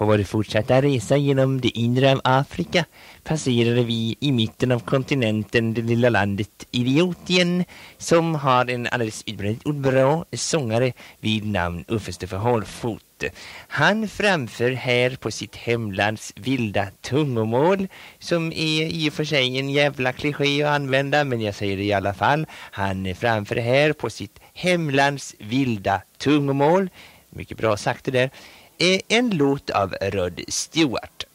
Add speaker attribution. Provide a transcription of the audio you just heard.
Speaker 1: På vår fortsatta resa genom det inre av Afrika passerade vi i mitten av kontinenten det lilla landet Idiotien som har en alldeles utbredd bra sångare vid namn Uffe Stuffe Hållfot. Han framför här på sitt hemlands vilda tungomål som är i och för sig en jävla kliché att använda men jag säger det i alla fall. Han framför här på sitt hemlands vilda tungomål mycket bra sagt det där, en låt av Rod Stewart.